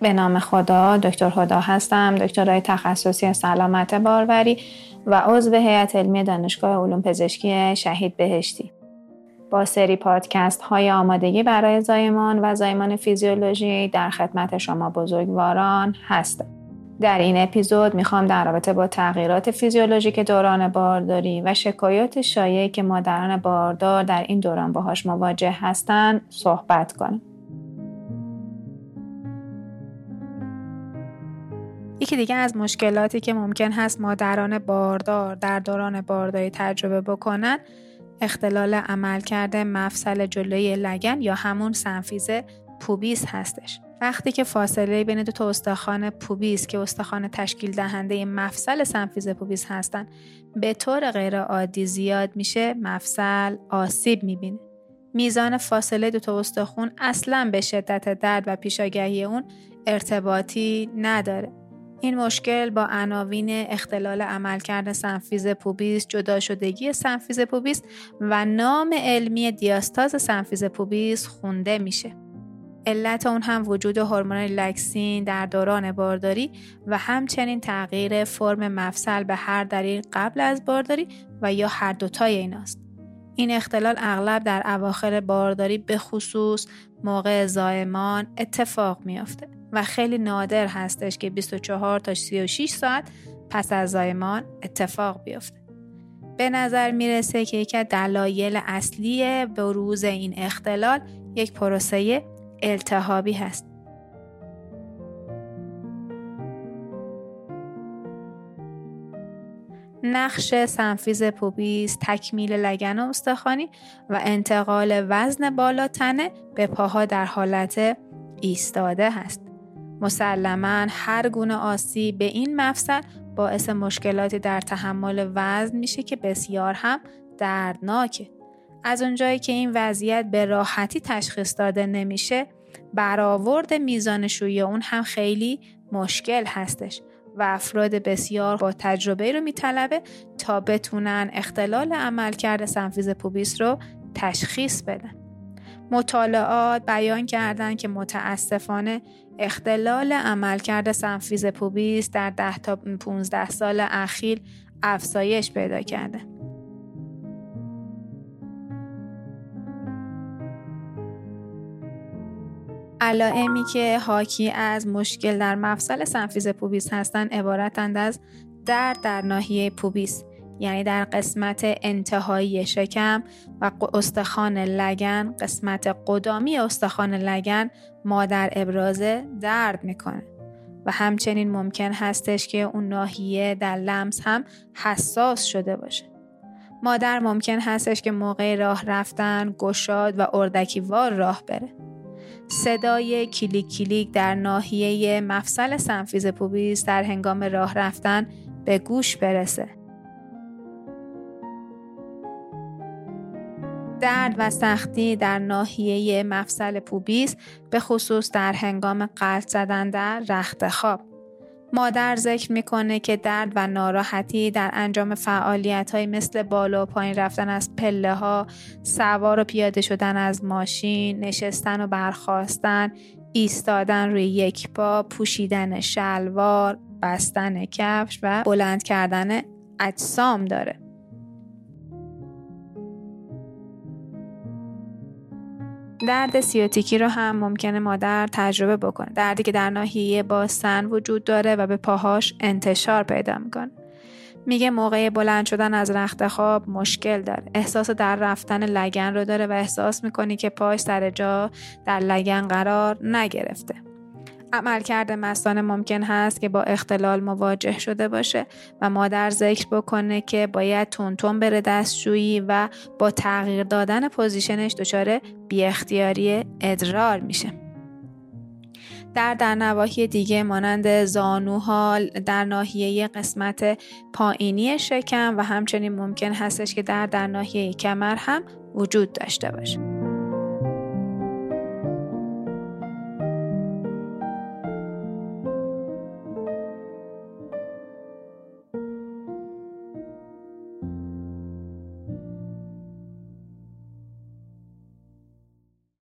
به نام خدا دکتر خدا هستم دکترای تخصصی سلامت باروری و عضو هیئت علمی دانشگاه علوم پزشکی شهید بهشتی با سری پادکست های آمادگی برای زایمان و زایمان فیزیولوژی در خدمت شما بزرگواران هستم در این اپیزود می‌خوام در رابطه با تغییرات فیزیولوژیک دوران بارداری و شکایات شایعی که مادران باردار در این دوران باهاش مواجه هستند صحبت کنم. یکی دیگه از مشکلاتی که ممکن هست مادران باردار در دوران بارداری تجربه بکنن اختلال عملکرد مفصل جلوی لگن یا همون سنفیز پوبیس هستش. وقتی که فاصله بین دو تا استخوان پوبیس که استخوان تشکیل دهنده مفصل سنفیز پوبیس هستن به طور غیر عادی زیاد میشه مفصل آسیب می‌بینه میزان فاصله دو تا استخون اصلا به شدت درد و پیشاگهی اون ارتباطی نداره این مشکل با عناوین اختلال عملکرد سمفیز پوبیس، جدا شدگی سمفیز پوبیس و نام علمی دیاستاز سمفیز پوبیس خونده میشه. علت اون هم وجود هورمون ریلاکسین در دوران بارداری و همچنین تغییر فرم مفصل به هر دلیل قبل از بارداری و یا هر دوتای ایناست. این اختلال اغلب در اواخر بارداری به خصوص موقع زایمان اتفاق میافته و خیلی نادر هستش که 24 تا 36 ساعت پس از زایمان اتفاق بیفته. به نظر می‌رسه که یکی دلایل اصلی بروز این اختلال یک پروسه التهابی هست. نقش سنفیز پوبیس، تکمیل لگن و استخوانی و انتقال وزن بالا تنه به پاها در حالت ایستاده هست. مسلما هر گونه آسیب به این مفصل باعث مشکلاتی در تحمل وزن میشه که بسیار هم دردناکه. از اونجایی که این وضعیت به راحتی تشخیص داده نمیشه برآورد میزان شویی اون هم خیلی مشکل هستش و افراد بسیار با تجربه رو میطلبه تا بتونن اختلال عملکرد سنفیز پوبیس رو تشخیص بدن. مطالعات بیان کردند که متاسفانه اختلال عملکرد سنفیز پوبیس در 10 تا 15 سال اخیر افزایش پیدا کرده. علائمی که حاکی از مشکل در مفصل سنفیز پوبیس هستند عبارتند از درد در ناحیه پوبیس یعنی در قسمت انتهایی شکم و استخوان لگن قسمت قدامی استخوان لگن مادر ابرازه درد می‌کنه. و همچنین ممکن هستش که اون ناحیه در لمس هم حساس شده باشه. مادر ممکن هستش که موقع راه رفتن گشاد و اردکیوار راه بره. صدای کلیک کلیک در ناحیه مفصل سمفیز پوبیس در هنگام راه رفتن به گوش برسه. درد و سختی در ناحیه مفصل پوبیس به خصوص در هنگام قلط زدن در رخت خواب. مادر ذکر می‌کنه که درد و ناراحتی در انجام فعالیت های مثل بالا و پایین رفتن از پله ها، سوار و پیاده شدن از ماشین، نشستن و برخواستن، ایستادن روی یک پا، پوشیدن شلوار، بستن کفش و بلند کردن اجسام داره. درد سیاتیکی رو هم ممکنه مادر تجربه بکنه. دردی که در ناحیه باستن وجود داره و به پاهاش انتشار پیدا می‌کنه. میگه موقع بلند شدن از رخت خواب مشکل داره. احساس در رفتن لگن رو داره و احساس می‌کنی که پاش سر جا در لگن قرار نگرفته. عملکرد مستانه ممکن هست که با اختلال مواجه شده باشه و مادر ذکر بکنه که باید تونتون بره دستشویی و با تغییر دادن پوزیشنش دچار بی اختیاری ادرار میشه. در در نواحی دیگه مانند زانوها در ناحیه قسمت پایینی شکم و همچنین ممکن هستش که در در ناحیه کمر هم وجود داشته باشه.